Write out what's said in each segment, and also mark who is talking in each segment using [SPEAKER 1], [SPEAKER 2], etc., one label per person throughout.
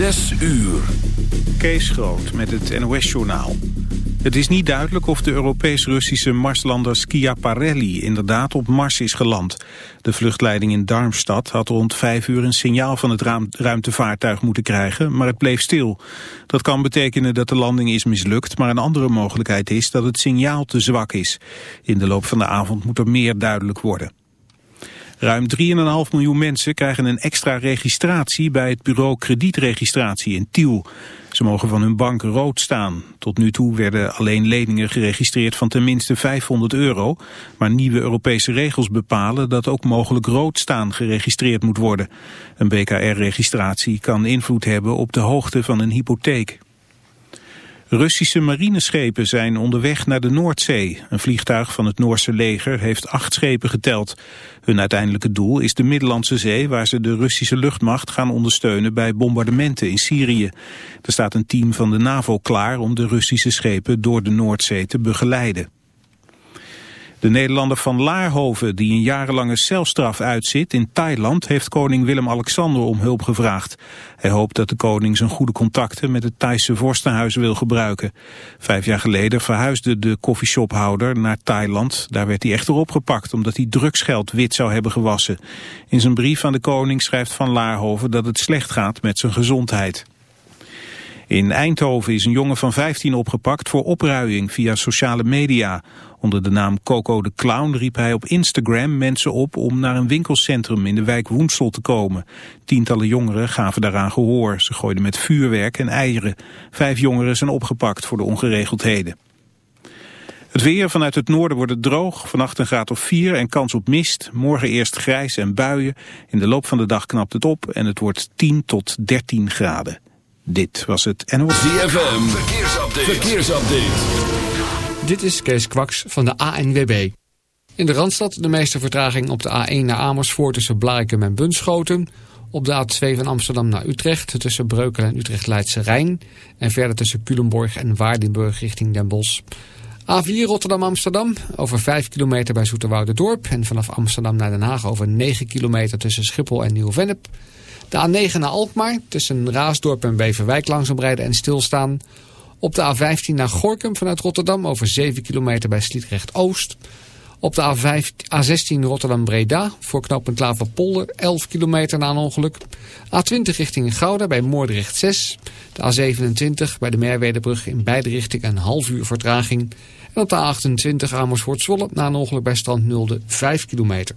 [SPEAKER 1] Zes uur.
[SPEAKER 2] Kees Groot met het NOS-journaal. Het is niet duidelijk of de Europees-Russische Marslander Schiaparelli inderdaad op Mars is geland. De vluchtleiding in Darmstad had rond vijf uur een signaal van het ruimtevaartuig moeten krijgen, maar het bleef stil. Dat kan betekenen dat de landing is mislukt, maar een andere mogelijkheid is dat het signaal te zwak is. In de loop van de avond moet er meer duidelijk worden. Ruim 3,5 miljoen mensen krijgen een extra registratie bij het bureau kredietregistratie in Tiel. Ze mogen van hun bank rood staan. Tot nu toe werden alleen leningen geregistreerd van tenminste 500 euro. Maar nieuwe Europese regels bepalen dat ook mogelijk rood staan geregistreerd moet worden. Een BKR-registratie kan invloed hebben op de hoogte van een hypotheek. Russische marineschepen zijn onderweg naar de Noordzee. Een vliegtuig van het Noorse leger heeft acht schepen geteld. Hun uiteindelijke doel is de Middellandse Zee... waar ze de Russische luchtmacht gaan ondersteunen bij bombardementen in Syrië. Er staat een team van de NAVO klaar om de Russische schepen door de Noordzee te begeleiden. De Nederlander van Laarhoven, die een jarenlange celstraf uitzit in Thailand, heeft koning Willem-Alexander om hulp gevraagd. Hij hoopt dat de koning zijn goede contacten met het Thaise vorstenhuis wil gebruiken. Vijf jaar geleden verhuisde de koffieshophouder naar Thailand. Daar werd hij echter opgepakt omdat hij drugsgeld wit zou hebben gewassen. In zijn brief aan de koning schrijft Van Laarhoven dat het slecht gaat met zijn gezondheid. In Eindhoven is een jongen van 15 opgepakt voor opruiing via sociale media. Onder de naam Coco de Clown riep hij op Instagram mensen op om naar een winkelcentrum in de wijk Woensel te komen. Tientallen jongeren gaven daaraan gehoor. Ze gooiden met vuurwerk en eieren. Vijf jongeren zijn opgepakt voor de ongeregeldheden. Het weer vanuit het noorden wordt het droog. Vannacht een graad of 4 en kans op mist. Morgen eerst grijs en buien. In de loop van de dag knapt het op en het wordt 10 tot 13 graden. Dit was het NOS.
[SPEAKER 1] ZFM, verkeersupdate.
[SPEAKER 3] verkeersupdate. Dit is Kees Kwaks van de ANWB. In de Randstad de meeste vertraging op de A1 naar Amersfoort tussen Blarikum en Bunschoten. Op de A2 van Amsterdam naar Utrecht tussen Breukelen en Utrecht-Leidse Rijn. En verder tussen Culemborg en Waardenburg richting Den Bosch. A4 Rotterdam-Amsterdam over 5 kilometer bij Dorp En vanaf Amsterdam naar Den Haag over 9 kilometer tussen Schiphol en Nieuw-Vennep. De A9 naar Alkmaar tussen Raasdorp en Beverwijk langzaam rijden en stilstaan. Op de A15 naar Gorkum vanuit Rotterdam over 7 kilometer bij Sliedrecht-Oost. Op de A16 Rotterdam-Breda voor knooppunt Klaverpolder 11 kilometer na een ongeluk. A20 richting Gouda bij Moordrecht 6. De A27 bij de Merwedebrug in beide richtingen een half uur vertraging. En op de A28 Amersfoort-Zwolle na een ongeluk bij Stand Nulde 5 kilometer.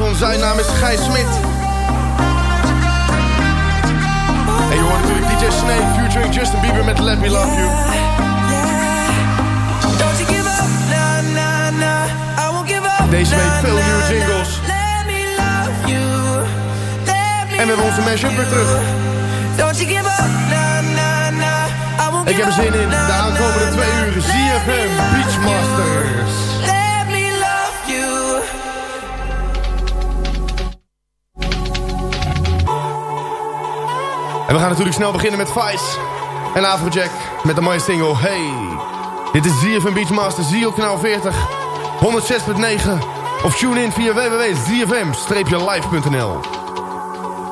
[SPEAKER 4] zon, zijn naam is En we gaan natuurlijk snel beginnen met Vice en Afrojack met de mooie single Hey. Dit is ZFM Beachmaster, Zio Kanaal 40, 106.9 of tune in via www.zfm-live.nl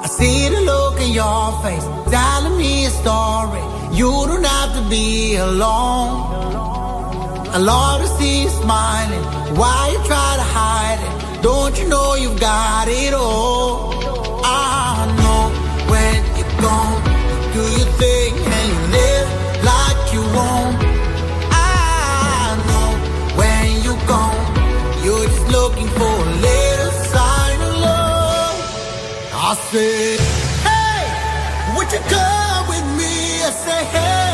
[SPEAKER 5] I see the look in your face, telling me a story. You don't have to be alone. I love to see you smiling, why you try to hide it? Don't you know you've got it all? I know. I said, hey, would you come with me? I said, hey.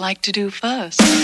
[SPEAKER 5] like
[SPEAKER 6] to do first?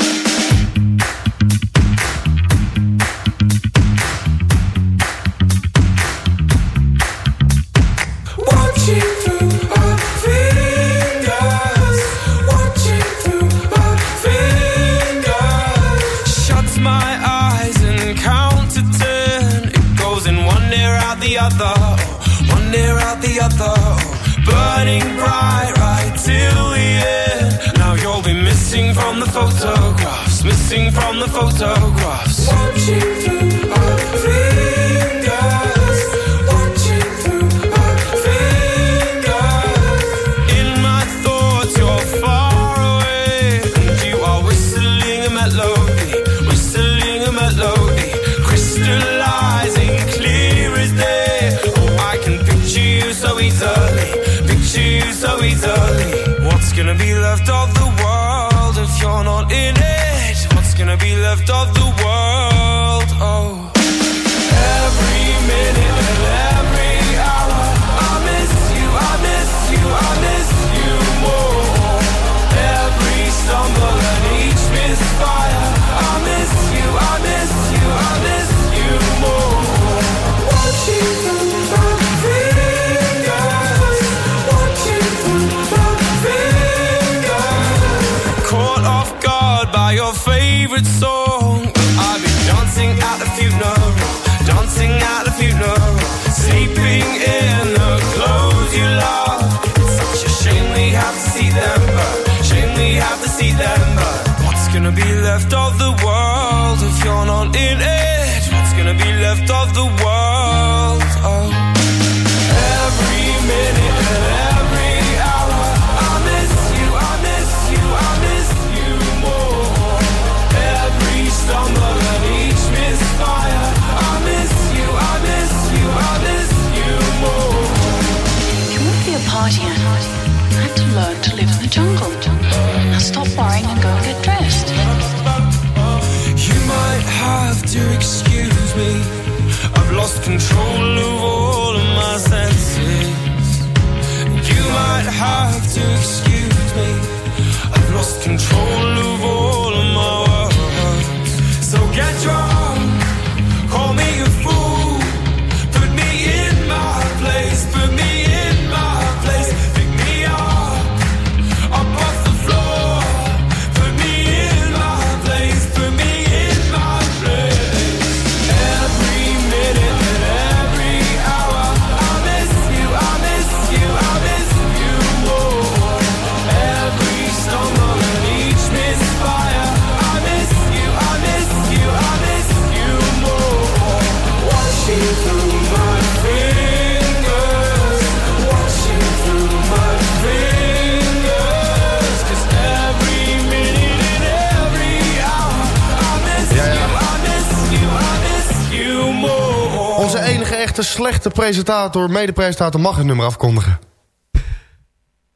[SPEAKER 4] Slechte presentator, mede-presentator, mag het nummer afkondigen.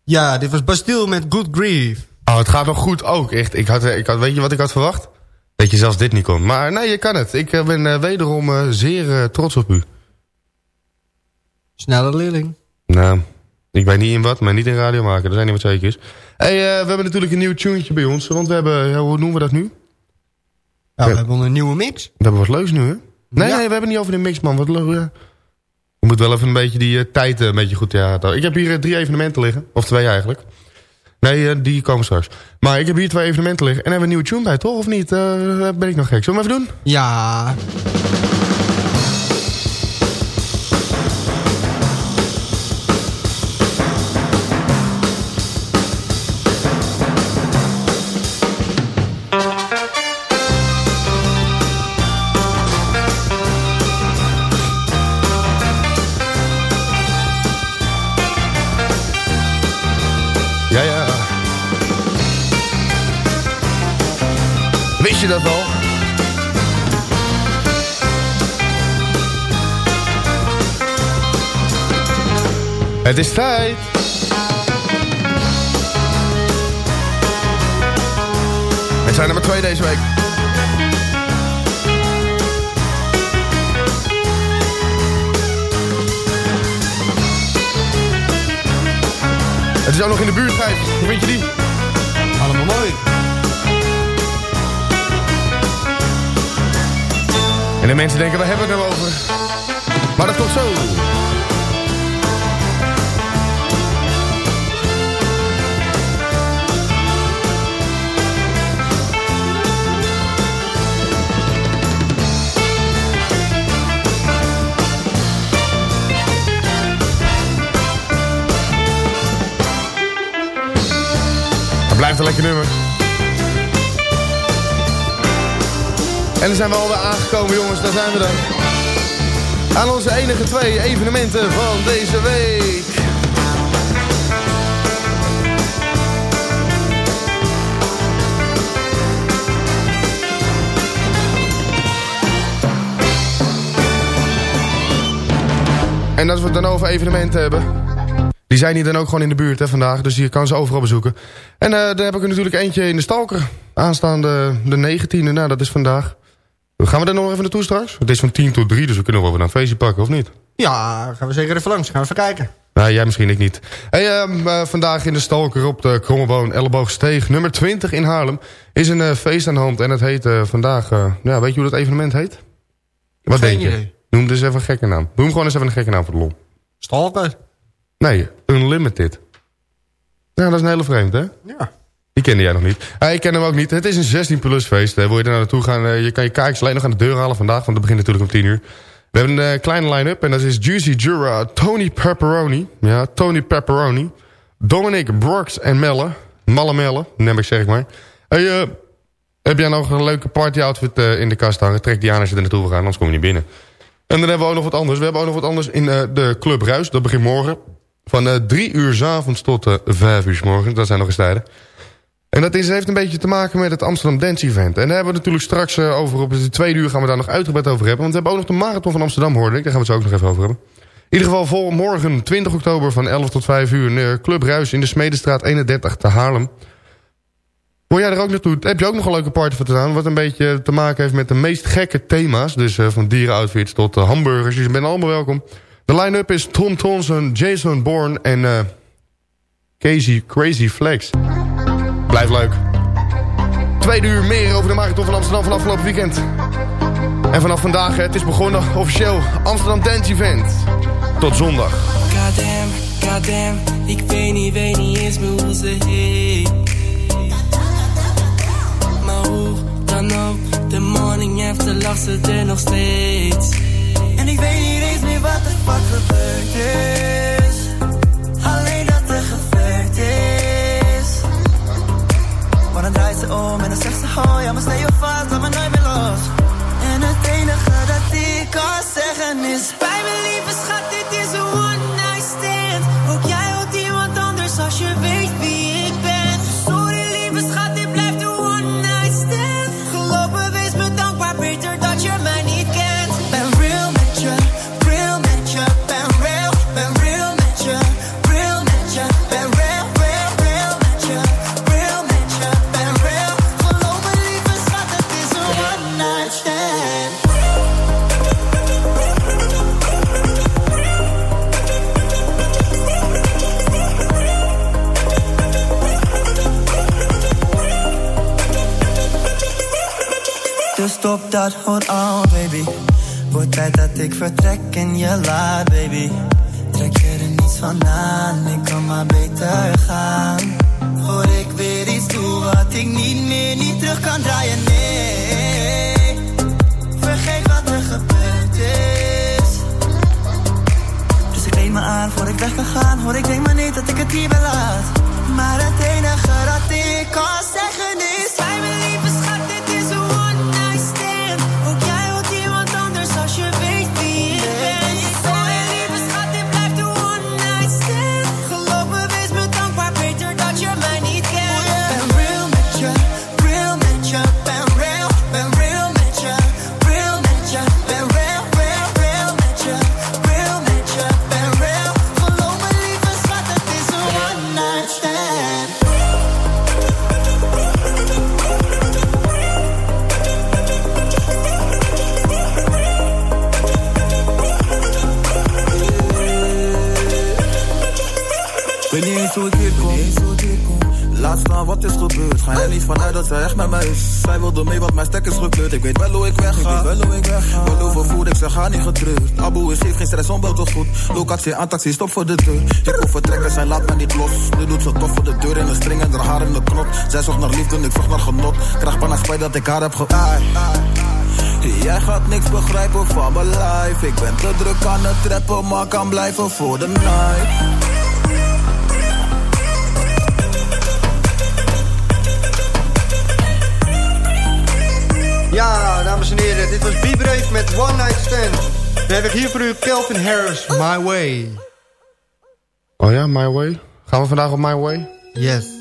[SPEAKER 7] Ja, dit was Bastille met Good Grief.
[SPEAKER 4] Oh, het gaat nog goed ook, echt. Ik had, ik had, weet je wat ik had verwacht? Dat je zelfs dit niet kon. Maar nee, je kan het. Ik eh, ben eh, wederom eh, zeer trots op u.
[SPEAKER 7] Snelle leerling.
[SPEAKER 4] Nou, ik weet niet in wat, maar niet in radio maken. Dat zijn niet wat zeker is. Hey, we hebben natuurlijk een nieuw tunetje bij ons. Want we hebben, ja, hoe noemen we dat nu?
[SPEAKER 7] Ja,
[SPEAKER 4] Ja.
[SPEAKER 7] we hebben een nieuwe mix.
[SPEAKER 4] We hebben wat leuks nu, hè? Nee,
[SPEAKER 7] Ja.
[SPEAKER 4] nee, we hebben niet over de mix, man. Wat leuk, ja. Je moet wel even een beetje die eh, tijd eh, een beetje goed... Ja, ik heb hier eh, drie evenementen liggen. Of twee eigenlijk. Nee, die komen straks. Maar ik heb hier twee evenementen liggen. En hebben we een nieuwe tune bij, toch? Of niet? Ben ik nog gek? Zullen we hem even doen?
[SPEAKER 7] Ja,
[SPEAKER 4] Het is tijd. Het zijn er maar twee deze week. Het is ook nog in de buurt, Gijs. Hoe vind je die?
[SPEAKER 7] Allemaal mooi.
[SPEAKER 4] En de mensen denken, waar hebben we het nou over? Maar dat komt zo. blijft een lekker nummer. En dan zijn we alweer aangekomen jongens, daar zijn we dan. Aan onze enige twee evenementen van deze week. En als we het dan over evenementen hebben... Die zijn hier dan ook gewoon in de buurt hè, vandaag. Dus je kan ze overal bezoeken. En uh, daar heb ik er natuurlijk eentje in de Stalker. Aanstaande de 19e. Nou, dat is vandaag. Gaan we daar nog even naartoe straks? Het is van 10 tot 3, dus we kunnen wel even naar een feestje pakken, of niet?
[SPEAKER 7] Ja, gaan we zeker even langs. Gaan we even kijken.
[SPEAKER 4] Nou, jij misschien, ik niet. Hey, uh, vandaag in de Stalker op de Krommeboon Elleboogsteeg nummer 20 in Haarlem... is een uh, feest aan de hand en het heet vandaag... ja, weet je hoe dat evenement heet? Wat
[SPEAKER 7] Geen
[SPEAKER 4] denk je?
[SPEAKER 7] idee.
[SPEAKER 4] Noem dus even een gekke naam. Noem gewoon eens even een gekke naam voor de lol.
[SPEAKER 7] Stalker.
[SPEAKER 4] Nee, Unlimited. Nou, dat is een hele vreemd, hè?
[SPEAKER 7] Ja.
[SPEAKER 4] Die kende jij nog niet. Ah, ik ken hem ook niet. Het is een 16 plus feest. Hè. Wil je er naartoe gaan? Uh, je kan je kaartjes alleen nog aan de deur halen vandaag. Want het begint natuurlijk om 10 uur. We hebben een uh, kleine line-up. En dat is Juicy Jura, Tony Pepperoni. Ja, Tony Pepperoni. Dominic Brooks en Melle. Malle Melle, neem ik zeg maar. Hey, uh, heb jij nog een leuke party outfit in de kast hangen? Trek die aan als je er naartoe wil gaan, anders kom je niet binnen. En dan hebben we ook nog wat anders. We hebben ook nog wat anders in de Club Ruis. Dat begint morgen. Van 3 uur s avonds tot 5 uur s morgens. Dat zijn nog eens tijden. En dat heeft een beetje te maken met het Amsterdam Dance Event. En daar hebben we natuurlijk straks uh, over. Op de tweede uur gaan we daar nog uitgebreid over hebben. Want we hebben ook nog de Marathon van Amsterdam, hoorde ik. Daar gaan we het ook nog even over hebben. In ieder geval vol morgen 20 oktober van 11 tot 5 uur... Club Ruis in de Smedestraat 31 te Haarlem. Wil jij er ook naartoe? Heb je ook nog een leuke party voor te staan? Wat een beetje te maken heeft met de meest gekke thema's. Dus van dierenoutfits tot hamburgers. Je bent allemaal welkom. De line-up is Tom Thompson, Jason Bourne en uh, Casey Crazy Flex. Blijf leuk. Tweede uur meer over de marathon van Amsterdam van afgelopen weekend. En vanaf vandaag, het is begonnen officieel Amsterdam Dance Event. Tot zondag.
[SPEAKER 8] Goddamn, goddamn, ik weet niet, weet niet eens meer hoe ze heet. Maar hoe dan ook, de morning after lag ze er nog steeds. En ik weet niet wat gebeurd is. Alleen dat er gebeurd is. Maar dan draait ze om en dan zegt ze oh ja maar stel je vast, laat me nooit meer los. En het enige dat ik kan zeggen is Bij me lieve schat, hold on baby. Wordt tijd dat ik vertrek en je laat baby. Trek je er niets van aan, ik kan maar beter gaan. Voor ik weer iets doe wat ik niet meer, niet terug kan draaien, nee. Vergeet wat er gebeurd is. Dus ik leed me aan voor ik weg kan gaan. Hoor ik denk maar niet dat ik het hier laat. Maar het enige dat ik kan
[SPEAKER 9] hoe ik wegga. Ik weet wel hoe ik wegga. Beloof vervoer, ik zeg ga niet getreurd. Abu is heeft geen stress, onbelt goed. Locatie aan taxi, stop voor de deur. Ik wil vertrekken, zij laat mij niet los. Nu doet ze tof voor de deur in de string en haar haar in de knot. Zij zocht naar liefde, ik zocht naar genot. Krijg bijna spijt dat ik haar heb ge... Ai. Jij gaat niks begrijpen van mijn life. Ik ben te druk aan het trappen, maar kan blijven voor de night.
[SPEAKER 7] Ja, dames en heren, dit was Be Brave met One Night Stand. Dan heb ik hier voor u Kelvin Harris, My Way.
[SPEAKER 4] Oh ja, My Way. Gaan we vandaag op My Way?
[SPEAKER 7] Yes.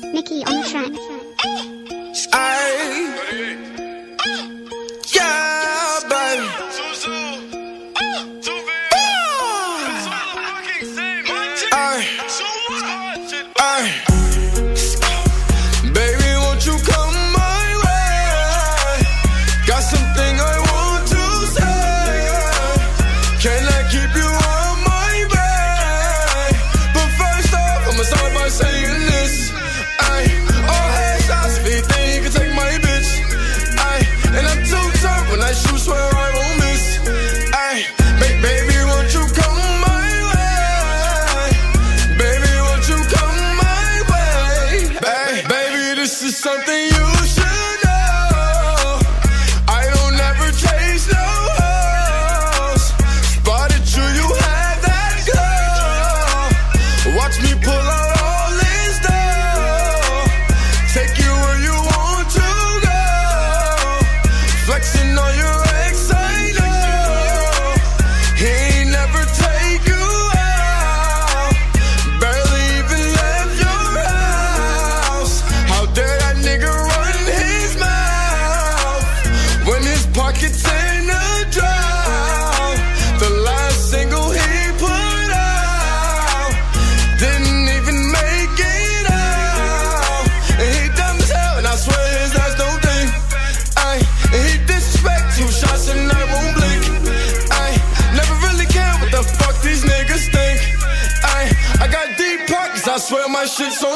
[SPEAKER 10] shit so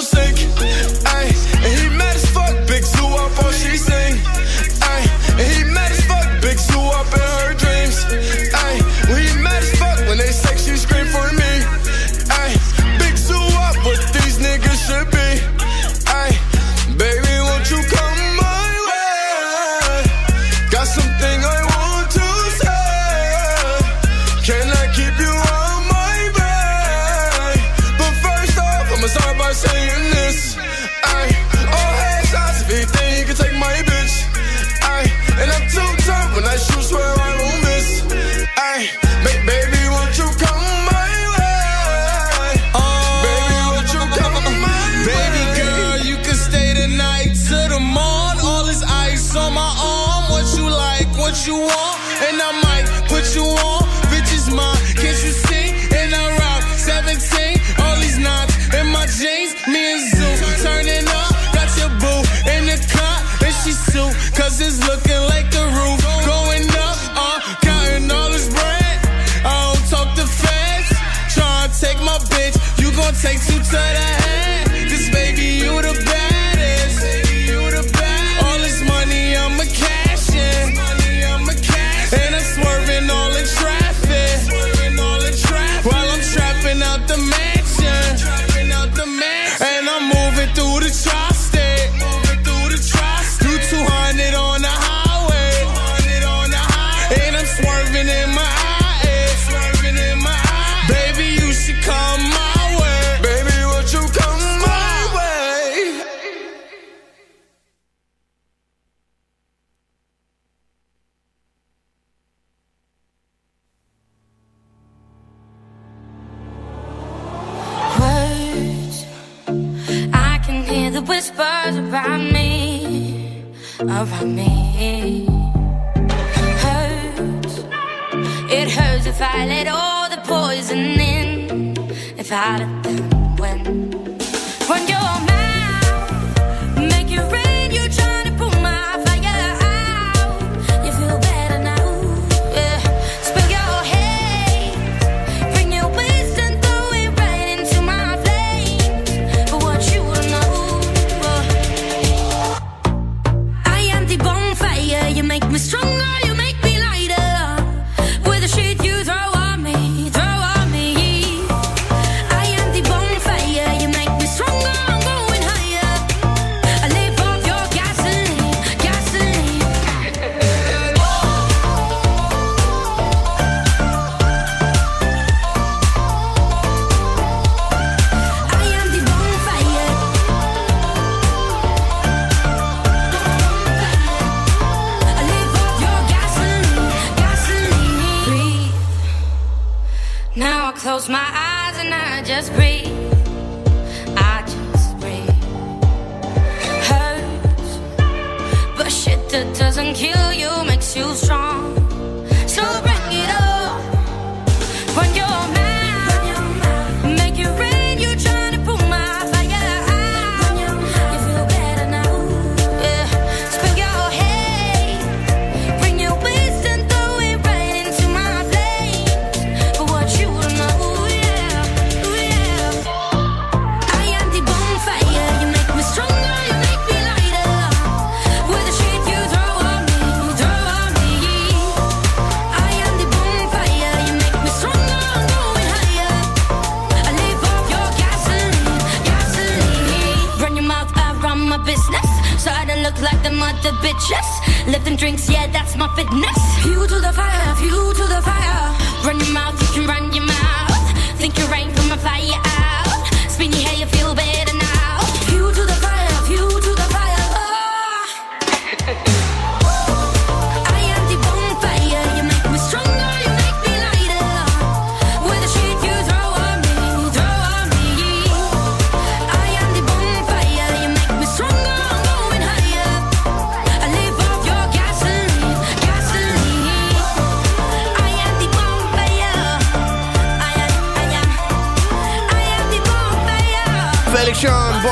[SPEAKER 10] you on, and I
[SPEAKER 11] might put you on. Bitch is mine, can't you see? And I rock 17, all these knots in my jeans. Me and Zoo turning up, got your boo in the cut, and she suit, cause it's looking like the roof going up. Uh, counting all bread. I don't talk to fast. Try take my bitch, you gon' take two to the head.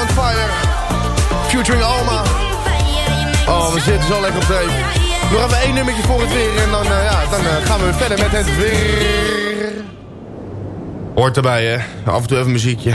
[SPEAKER 11] Sean Bonfire. Featuring Alma. Oh, we zitten zo lekker op de Nog even één nummertje voor het weer. En dan, eh, ja, dan eh, gaan we verder met het weer. Hoort erbij, hè. Af en toe even muziekje.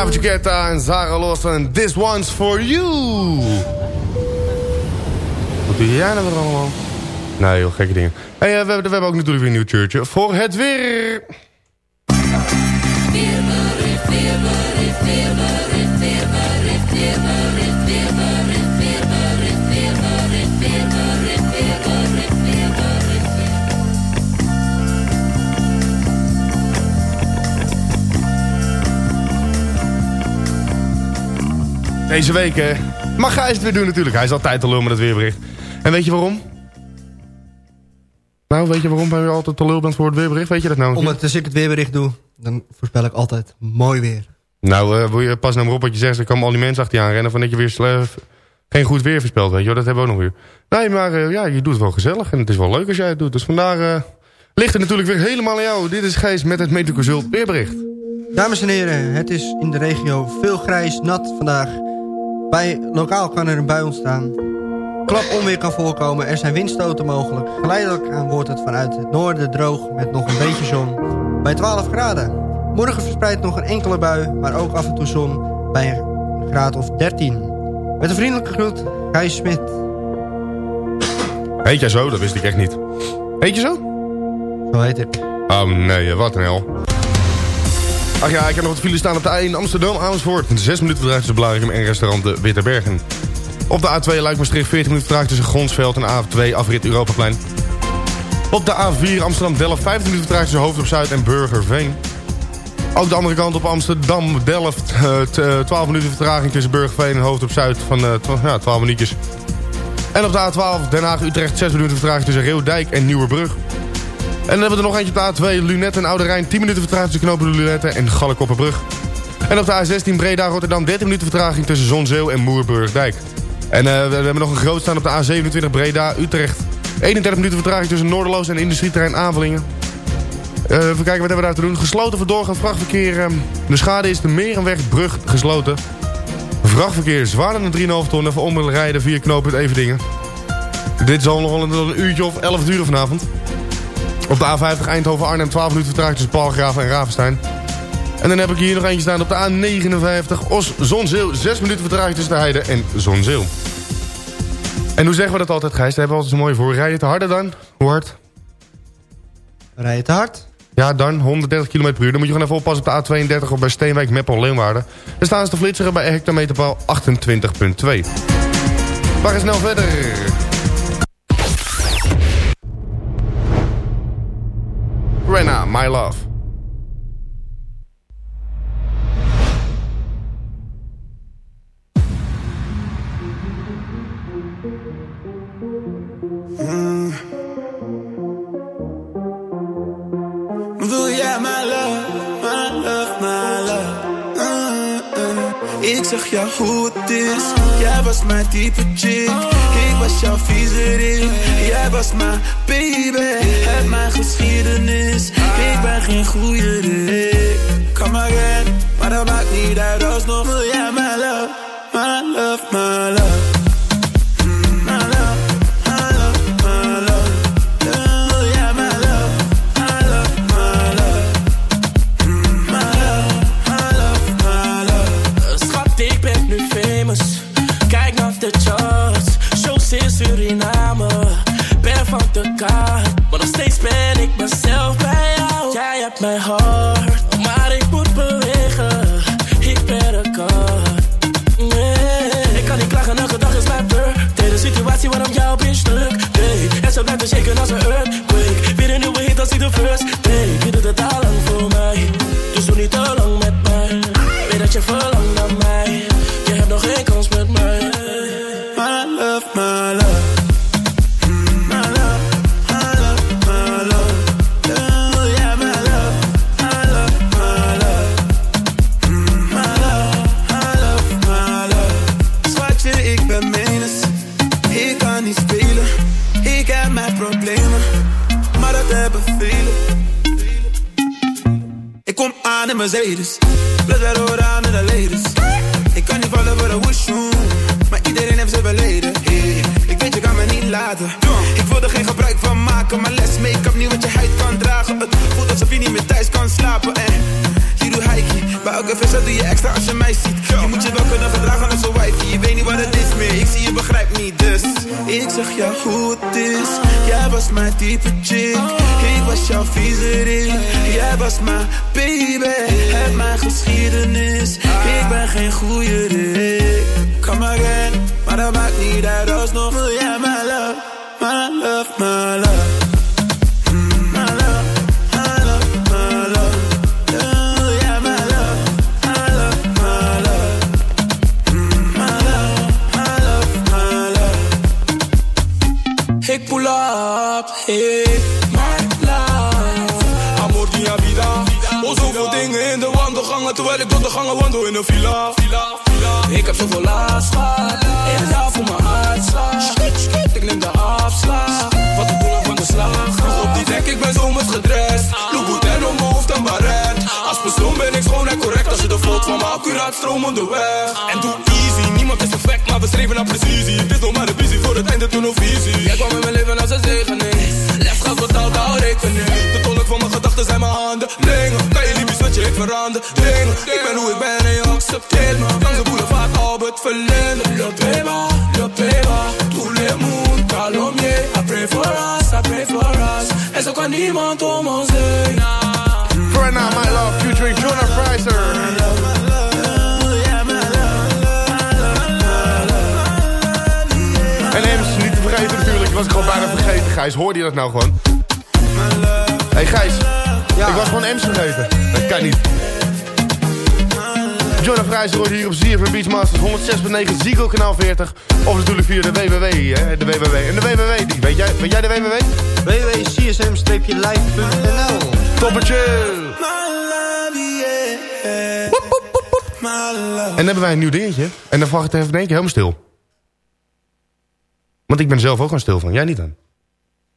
[SPEAKER 11] David Guetta en Zara Lawson. This one's for you. Wat doe jij nou weer allemaal? Nee, heel gekke dingen. Hey, eh, we, hebben, we hebben ook natuurlijk weer een nieuw shirtje voor het weer. Deze week eh, mag Gijs het weer doen natuurlijk. Hij is altijd te lul met het weerbericht. En weet je waarom? Nou, weet je waarom je altijd te lul bent voor het weerbericht? Weet je dat nou?
[SPEAKER 7] Omdat als ik het weerbericht doe, dan voorspel ik altijd mooi weer.
[SPEAKER 11] Nou, eh, wil je pas nou maar op wat je zegt. Er komen al die mensen achter je aanrennen van dat je weer sle- geen goed weer voorspelt. Weet je, dat hebben we ook nog weer. Nee, maar eh, ja, je doet het wel gezellig. En het is wel leuk als jij het doet. Dus vandaar ligt het natuurlijk weer helemaal aan jou. Dit is Gijs met het Meteoconsult weerbericht.
[SPEAKER 7] Dames en heren, het is in de regio veel grijs, nat vandaag. Bij lokaal kan er een bui ontstaan. Klap onweer kan voorkomen, er zijn windstoten mogelijk. Geleidelijk aan wordt het vanuit het noorden droog met nog een beetje zon. Bij 12 graden. Morgen verspreidt nog een enkele bui, maar ook af en toe zon bij een graad of 13. Met een vriendelijke groet, Gijs Smit.
[SPEAKER 4] Heet jij zo? Dat wist ik echt niet. Heet je zo?
[SPEAKER 7] Zo heet ik.
[SPEAKER 4] Oh nee, wat een hel. Ach ja, ik heb nog wat file staan op de A1 Amsterdam, Amersfoort. Zes minuten verdraagt tussen Blarikum en restaurant De Witte Bergen. Op de A2 Luik Maastricht 14 minuten vertraagd tussen Gronsveld en A2 afrit Europaplein. Op de A4 Amsterdam Delft 15 minuten vertraagd tussen Hoofd op Zuid en Burgerveen. Ook de andere kant op Amsterdam Delft eh, t- eh, 12 minuten vertraging tussen Burgerveen en Hoofd op Zuid van eh, ja, 12 minuutjes. En op de A12 Den Haag Utrecht 6 minuten vertraging tussen Reeuwdijk en Nieuwerbrug. En dan hebben we er nog eentje op de A2 Lunetten en Oude Rijn 10 minuten vertraging tussen knopen Lunetten en Gallenkoppenbrug. En op de A16 Breda Rotterdam 13 minuten vertraging tussen Zonzeel en Moerburgdijk. En eh, we, hebben nog een groot staan op de A27 Breda Utrecht. 31 minuten vertraging tussen Noorderloos en industrieterrein Avelingen. Eh, even kijken, wat hebben we daar te doen? Gesloten voor doorgaand vrachtverkeer. ehm, de schade is de Merenwegbrug gesloten. Vrachtverkeer zwaarder dan 3,5 ton. Even omrijden via knooppunt Everdingen. Dit zal nog wel een, een uurtje of 11 duren vanavond. Op de A50 Eindhoven-Arnhem 12 minuten vertraging tussen Palgraven en Ravenstein. En dan heb ik hier nog eentje staan op de A59 Os-Zonzeel. 6 minuten vertraging tussen de Heide en Zonzeel. En hoe zeggen we dat altijd, Gijs? Daar hebben we altijd zo mooi voor. Rij je te harder dan? Hoe hard?
[SPEAKER 7] Rij je te hard?
[SPEAKER 4] Ja, dan 130 km per uur. Dan moet je gewoon even oppassen op de A32 of bij Steenwijk, Meppel, Leeuwarden. Daar staan ze te flitseren bij hectometerpaal 28.2. We gaan snel verder.
[SPEAKER 10] Uh, uh. Ik zeg jou hoe het is. Jij was mijn type chick. Ik was jouw viezerik Jij was mijn baby. Het mijn geschiedenis Come again. Maar dat maakt niet uit Alsnog wil jij my love My love, my love. Mm, my love,
[SPEAKER 8] Nee, en zo blijft er shaken als een earthquake.
[SPEAKER 10] Jij was stromende weg. En doe easy, niemand is perfect, maar we streven naar precisie. Het is nog maar een visie voor het einde toen visie.
[SPEAKER 8] Jij kwam in mijn leven als een zegening. Lesgeld betaald, hou rekening.
[SPEAKER 10] De tolk van mijn gedachten zijn mijn handen. Dingen, kan je liefjes switchen, ik
[SPEAKER 11] veranderd dingen Ik ben hoe ik ben en je accepteert me Langs de boulevard Albert Verlinde Le Beba, Le Beba Tous les monde calomnier I pray for us, I pray for us En zo kan niemand om ons heen
[SPEAKER 4] Now My Love featuring Jonah Fraser. Ik was het gewoon bijna vergeten. Gijs, hoorde je dat nou gewoon? hey Gijs, ik was gewoon Ems vergeten. Dat kan niet. Jonah Fraser hoort hier op ZFM Beachmasters 106.9 Zico kanaal 40. Of natuurlijk via de WWW, hè, de WWW. En de WWW, die, weet, jij, weet jij de WWW?
[SPEAKER 7] www.csm-live.nl
[SPEAKER 4] Toppertje! En dan hebben wij een nieuw dingetje. En dan vraag ik het even in één keer helemaal stil. Want ik ben zelf ook gewoon stil van. Jij niet dan?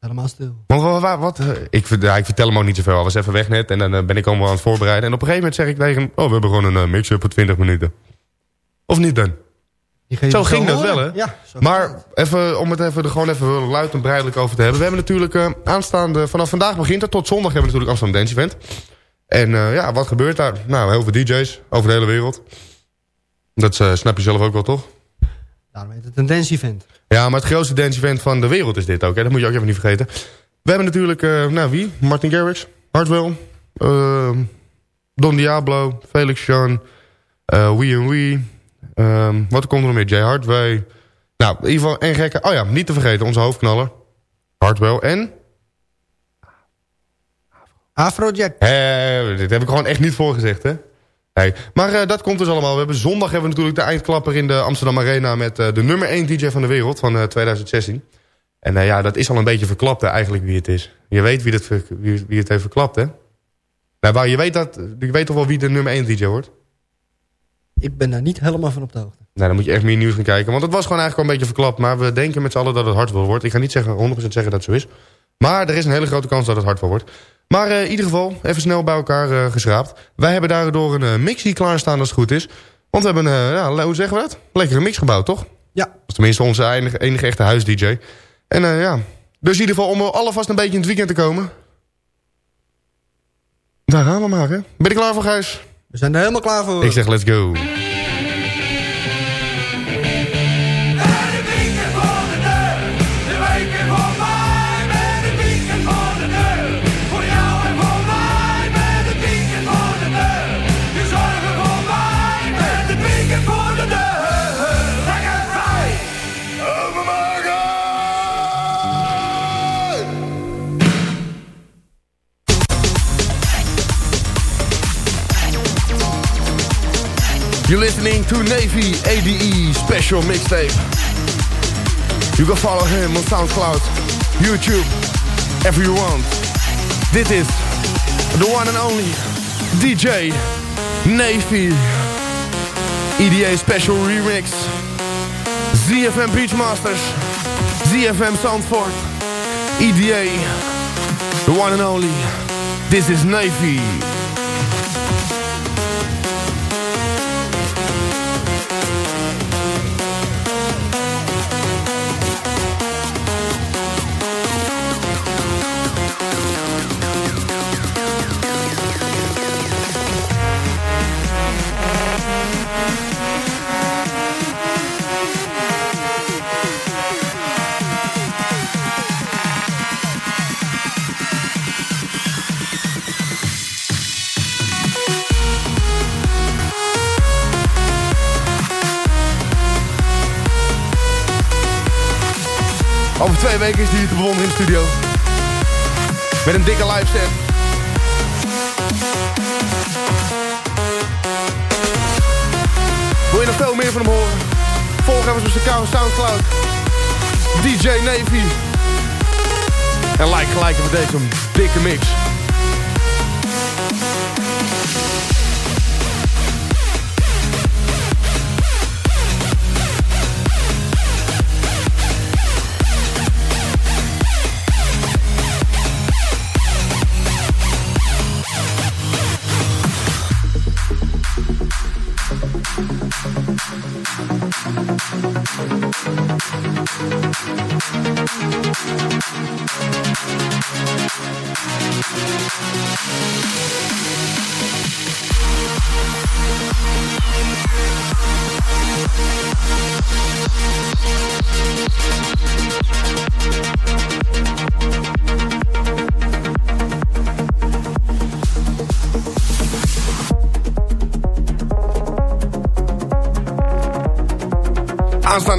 [SPEAKER 7] Helemaal stil.
[SPEAKER 4] Want wat, wat, wat, eh, ik, ja, ik vertel hem ook niet zoveel. Hij was even weg net en dan eh, ben ik allemaal aan het voorbereiden. En op een gegeven moment zeg ik tegen hem... Oh, we hebben gewoon een eh, mix-up voor 20 minuten. Of niet dan? Zo ging dat
[SPEAKER 7] horen.
[SPEAKER 4] wel, hè?
[SPEAKER 7] Ja,
[SPEAKER 4] Maar even, om het even, er gewoon even luid en breidelijk over te hebben. We hebben natuurlijk aanstaande... Vanaf vandaag begint het. Tot zondag hebben we natuurlijk Amsterdam Dance Event. En ja, wat gebeurt daar? Nou, heel veel DJ's over de hele wereld. Dat snap je zelf ook wel, toch?
[SPEAKER 7] Daarom heet het een dance event.
[SPEAKER 4] Ja, maar het grootste dance event van de wereld is dit ook. Hè? Dat moet je ook even niet vergeten. We hebben natuurlijk, eh, nou wie? Martin Garrix, Hardwell, eh, Don Diablo, Felix Jean, eh Wee and Wee. ehm, wat komt er nog meer? Jay Hardway. Nou, in ieder geval, en gekke. Oh ja, niet te vergeten, onze hoofdknaller. Hardwell en...
[SPEAKER 7] Afrojack.
[SPEAKER 4] Hé, dit heb ik gewoon echt niet voorgezegd, hè? Nee. Maar eh, dat komt dus allemaal. We hebben zondag hebben we natuurlijk de eindklapper in de Amsterdam Arena... met eh, de nummer 1 DJ van de wereld van eh, 2016. En eh, ja, dat is al een beetje verklapt hè, eigenlijk wie het is. Je weet wie, het, ver- wie, wie het heeft verklapt, hè? Nou, maar je weet, dat, je weet toch wel wie de nummer 1 DJ wordt?
[SPEAKER 7] Ik ben daar niet helemaal van op de hoogte.
[SPEAKER 4] Nou, dan moet je echt meer nieuws gaan kijken. Want het was gewoon eigenlijk al een beetje verklapt. Maar we denken met z'n allen dat het hard wel wordt. Ik ga niet zeggen, 100% zeggen dat het zo is. Maar er is een hele grote kans dat het hard wel wordt. Maar eh, in ieder geval, even snel bij elkaar eh, geschraapt. Wij hebben daardoor een eh, mix hier klaarstaan als het goed is. Want we hebben, ja, hoe zeggen we dat? Lekkere mix gebouwd, toch?
[SPEAKER 7] Ja.
[SPEAKER 4] Dat is tenminste onze enige, enige echte huis-dj. En ja, dus in ieder geval om alvast een beetje in het weekend te komen. Daar gaan we maar, hè. Ben je klaar voor, Gijs?
[SPEAKER 7] We zijn er helemaal klaar voor.
[SPEAKER 4] Ik zeg let's go. You're listening to Navy ADE Special Mixtape. You can follow him on SoundCloud, YouTube, if you want. This is the one and only DJ Navy EDA Special Remix. ZFM Beachmasters, ZFM Soundford, EDA, the one and only. This is Navy. Weken is hier te bewonderen in de studio. Met een dikke live set. Wil je nog veel meer van hem horen? Volg hem op zijn account Soundcloud. DJ Navy. En like gelijk voor deze dikke mix.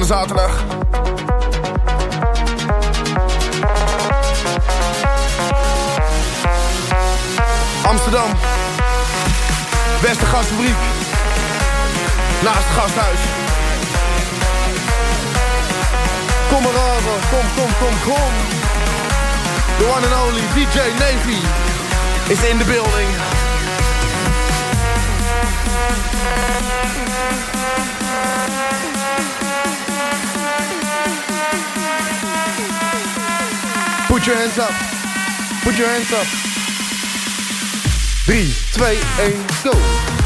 [SPEAKER 4] Zaterdag. Amsterdam. Beste gastfabriek. Naast het gasthuis. Kom maar over. Kom, kom, kom, kom. The one and only DJ Navy is in the building. Put your hands up. Put your hands up. 3, 2, 1, go.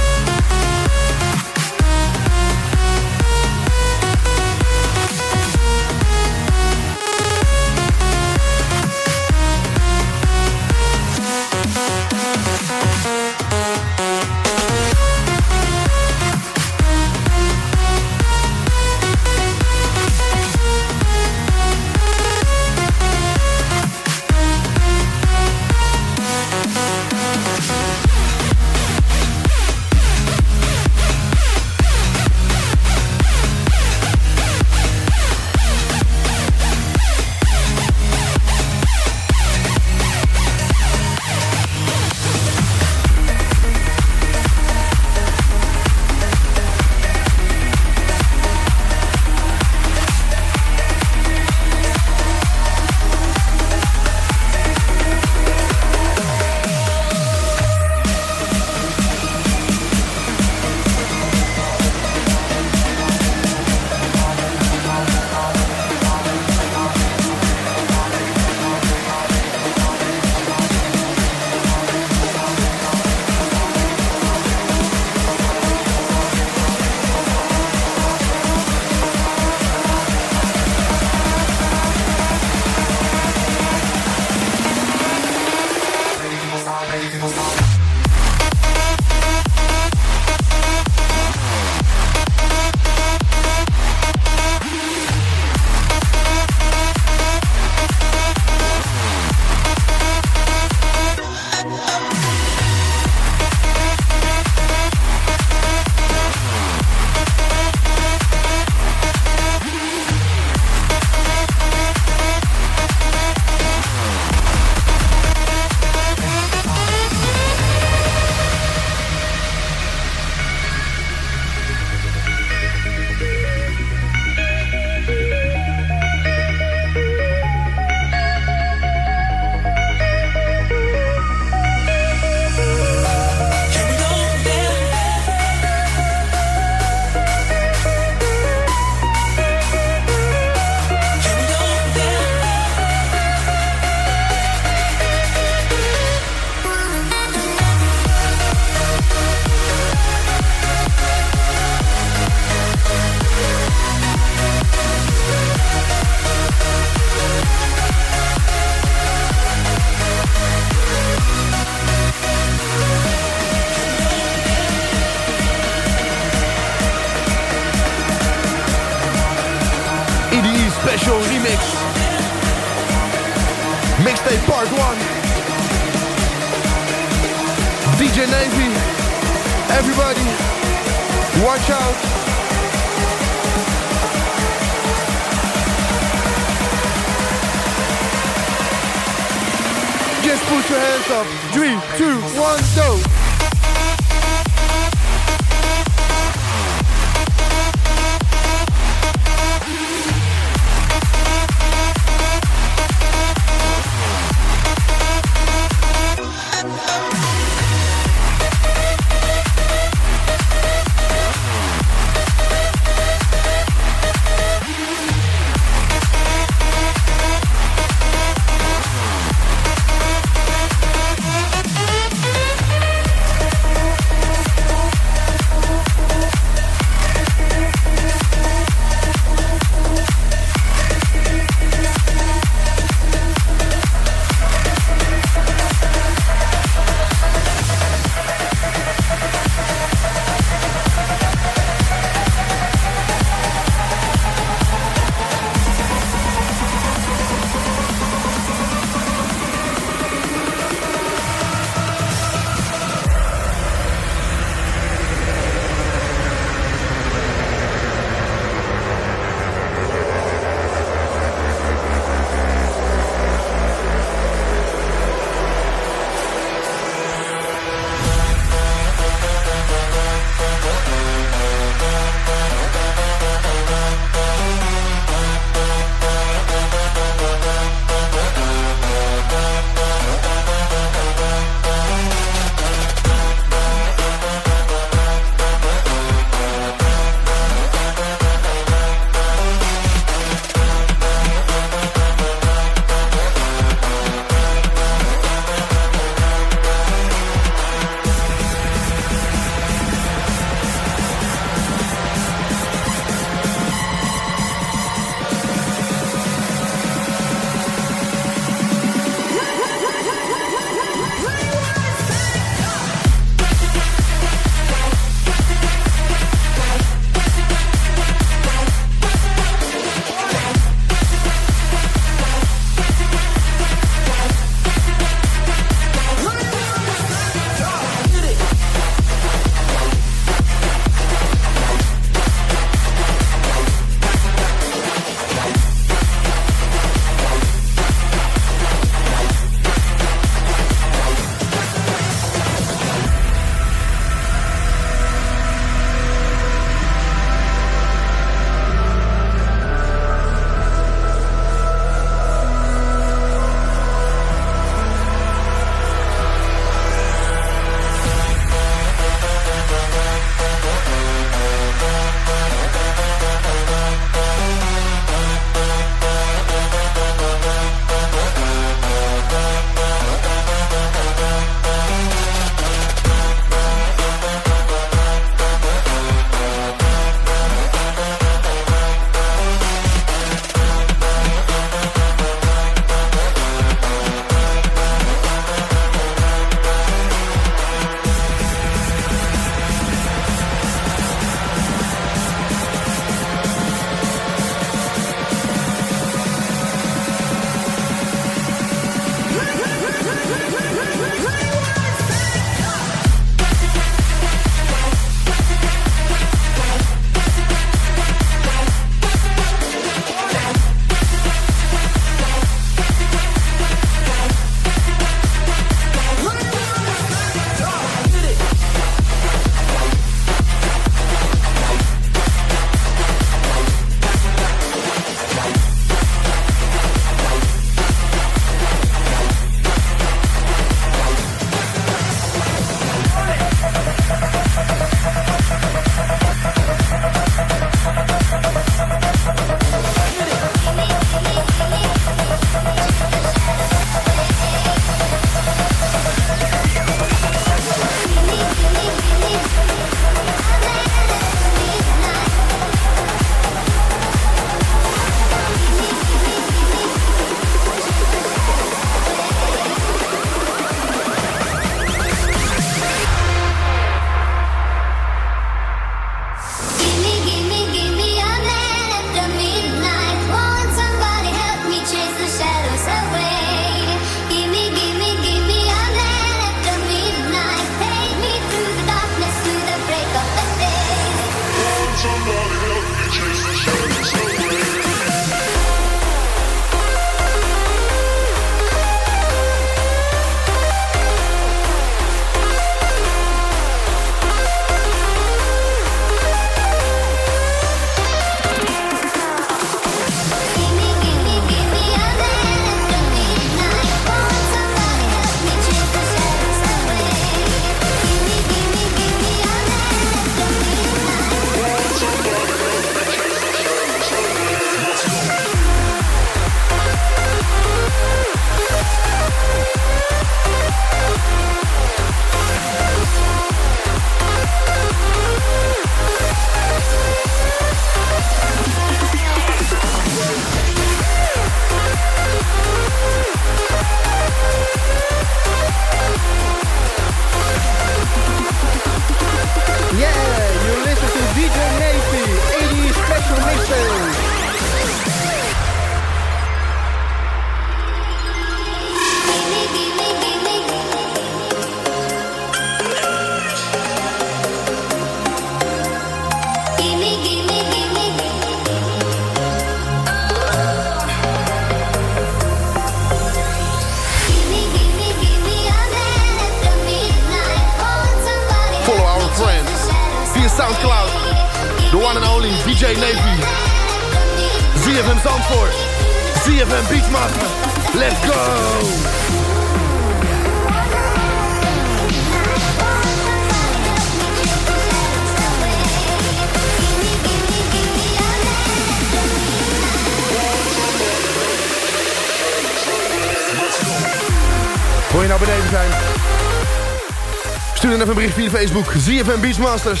[SPEAKER 4] Via Facebook. ZFM Beachmasters.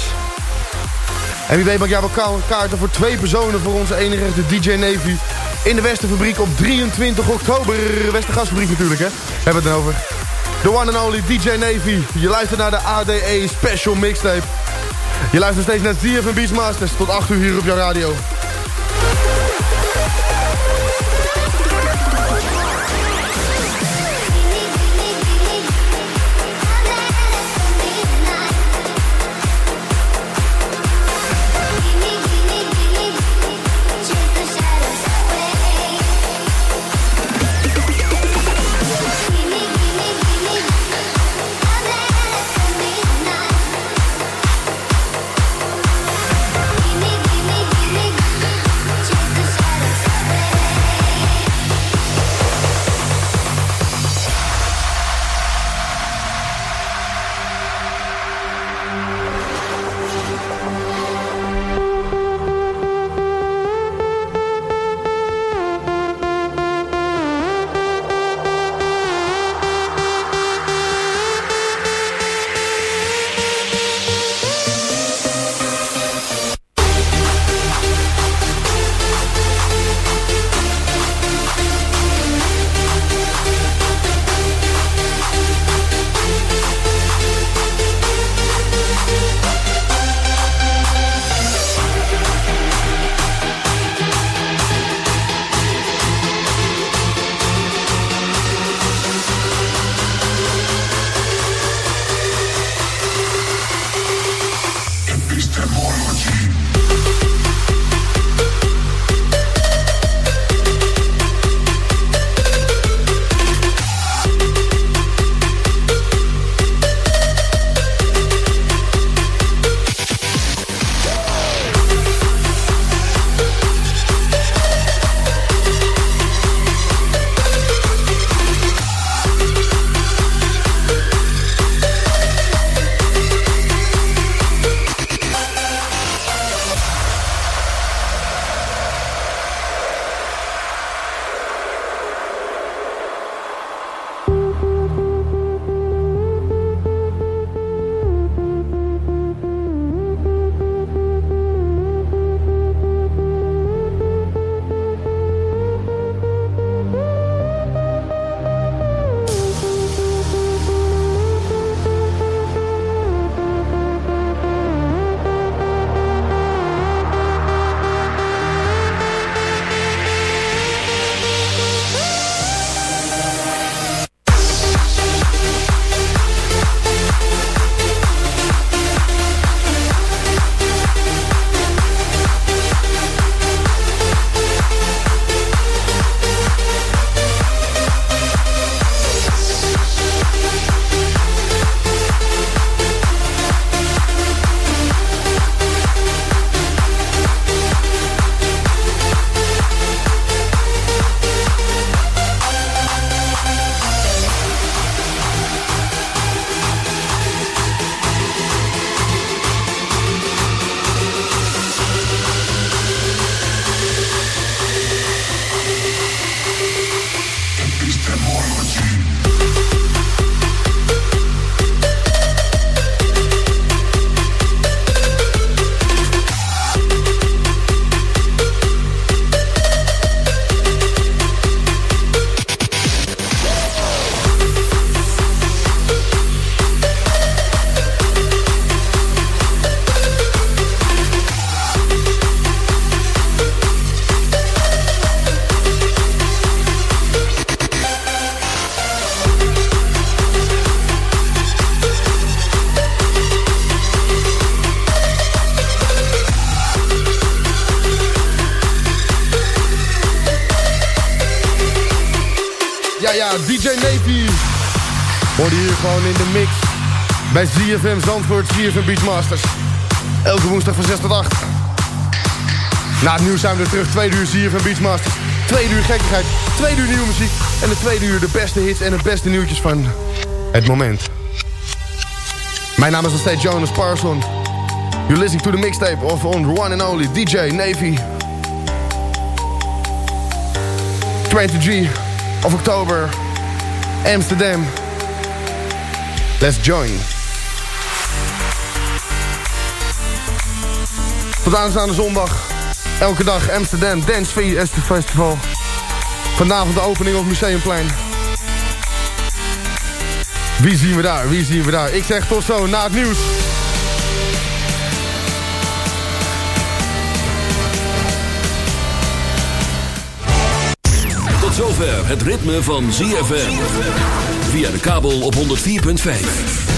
[SPEAKER 4] En wie weet maak jij wel ka- kaarten voor twee personen voor onze enige echte DJ Navy. In de Westerfabriek op 23 oktober. Westergasfabriek natuurlijk, hè. Hebben we het over. The one and only DJ Navy. Je luistert naar de ADE Special Mixtape. Je luistert steeds naar ZFM Beachmasters. Tot 8 uur hier op jouw radio. Bij ZFM Zandvoort, ZFM Beachmasters. Elke woensdag van 6 tot 8. Na het nieuws zijn we er terug. Tweede uur van Beachmasters. Tweede uur gekkigheid. Tweede uur nieuwe muziek. En de tweede uur de beste hits en de beste nieuwtjes van het moment. Mijn naam is nog steeds Jonas Parson. You're listening to the mixtape of on one and only DJ Navy. 23 of October. Amsterdam. Let's join. Tot aanstaande zondag. Elke dag Amsterdam Dance Festival. Vanavond de opening op Museumplein. Wie zien we daar? Wie zien we daar? Ik zeg tot zo na het nieuws.
[SPEAKER 1] Tot zover het ritme van ZFM. Via de kabel op 104.5.